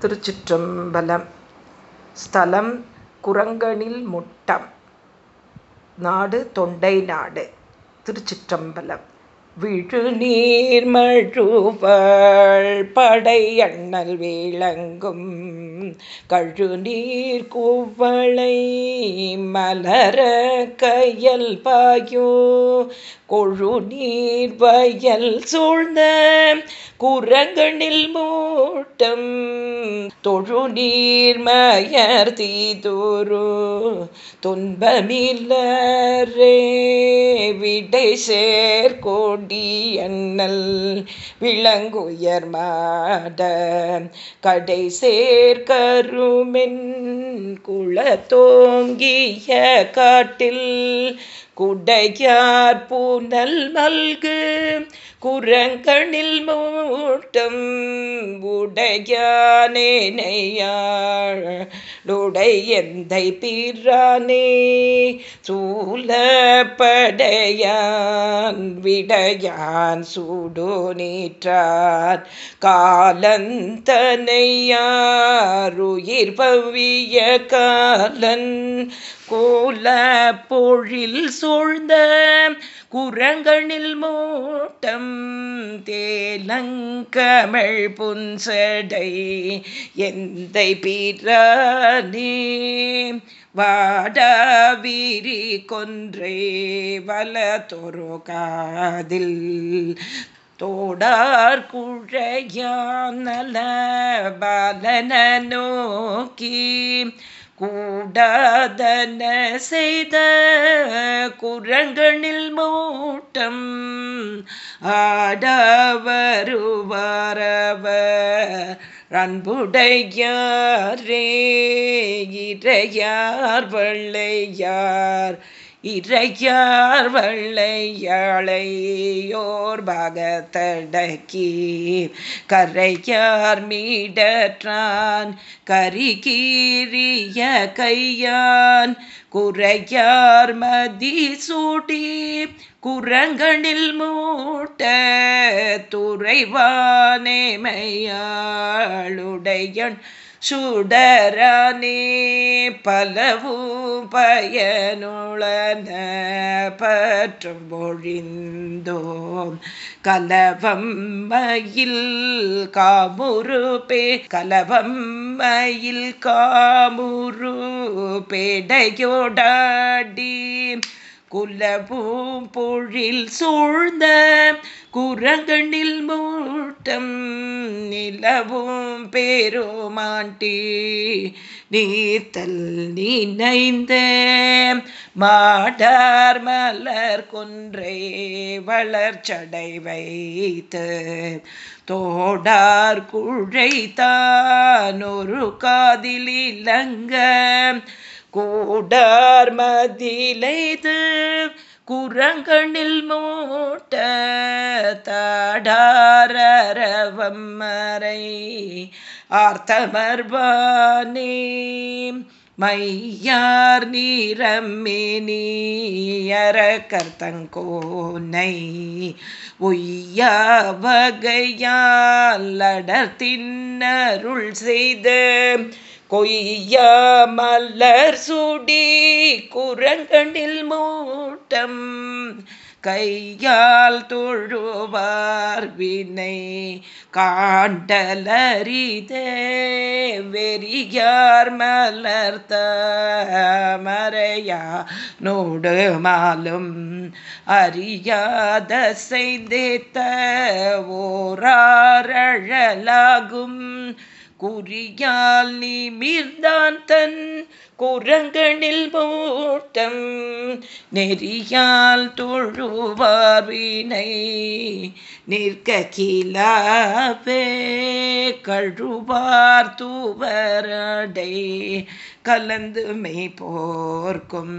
திருச்சிற்றம்பலம். ஸ்தலம் குரங்கனில் முட்டம். நாடு தொண்டை நாடு. திருச்சிற்றம்பலம். விழுநீர் மழுவள் படை கழு நீர் கூவளை மலர கையல் பாயோ. கொழு நீர் வயல் சூழ்ந்த குரங்கணில் மூட்டம். தொழு நீர் மயர் தீதோரு துன்பமில்லரே விடை சேர்கோடி அண்ணல் விளங்குயர் மாட. கடை சேர்க்க சேர்கருமென் குளத்தோங்கிய காட்டில் குடையார் பூனல் மல்கு குரங்கனில் மூட்டம் உடையானேனையாளுடையந்தை பிரானே சூலப்படையான் விடையான் சூடு நீற்றார் காலந்தனையாருயிர் பவிய காலன் கோல பொழில் சூழ்ந்த குரங்கனில் மூட்டம் தேலங்கமிழ் புன்சடை எந்தை பீரானே வாடாவிரி கொன்றே வலதொரு காதில் தோடார் குழையான் நல பாலன நோக்கி கூடாதன செய்த குரங்கணில் மூட்டம் ஆடவருவாரவர். அன்புடையாரே இறையார் வள்ளையார். இறையார் வள்ளையாளையோர் பகத்தடக்கி கரையார் மீடற்றான் கரிகீரிய கையான் குறையார் மதி சூட்டி குரங்கணில் மூட்ட துறைவானேமையாளுடையன் சுடரானே பலவும் பயனுளன பற்றும் பொழிந்தோம். கலவம் மயில் காமுரு பே கலவம் மயில் காமுரு பேடையோடாடி குலபூம் பொழில் சூழ்ந்த குரங்கணில் மூட்டம் நிலவும் பேருமாண்டி. நீத்தல் நினைந்த மாடார் மலர் கொன்றே வளர்ச்சடை வைத்து தோடார் குழைத்தான் ஒரு காதில் இலங்க கூடார் மதிலைது குரங்கணில் மூட்ட தாடாரவம் மறை ஆர்த்தமர்வானே மையார் நீரம்மேனியர கர்த்தங்கோனை ஒய்யா வகையால் அடர்த்தின்னருள் செய்த கொய்யா மலர் சுடி குரங்கனில் மூட்டம் கையால் தொழுவார் வினை காண்டலரிதே வெறியார் மலர்த்த மறையா நோடு மாலும் அறியாத செய்தேத்த ஓராரழலாகும் குறியால் நிமிர்ந்தான் தன் குரங்கணில் மூட்டம் நெறியால் தொழுவார் வினை நிற்க கீழாவே கழுவார் தூவரடை கலந்து மெய் போர்க்கும்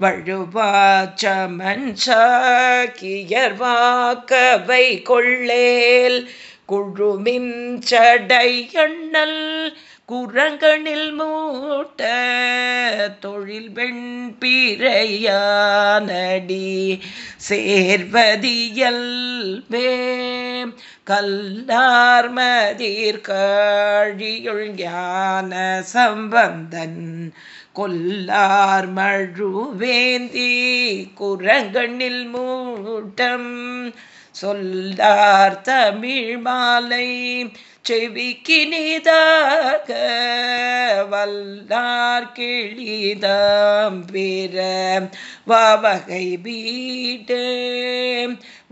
வழுவா சமன் சாக்கியர் வாக்கவை கொள்ளேல். குழுமின் சடையண்ணல் குரங்கனில் மூட்ட தொழில் வெண் பிறையானடி சேர்வதியல்வே கல்லார் மதிர்காழியுள் ஞான சம்பந்தன் கொல்லார் மழுவேந்தி குரங்கனில் மூட்டம் சொல்லார் தமிழ் மாலை செவிக்கினிதாக வல்லார் கிழிதாம் பிற வகை வீடு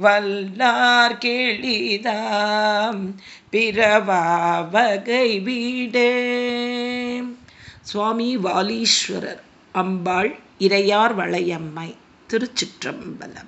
வல்லார் கிழிதாம் பிறவாவகை வீடு. சுவாமி வாலீஸ்வரர் அம்பாள் இறையார் வளையம்மை திருச்சிற்றம்பலம்.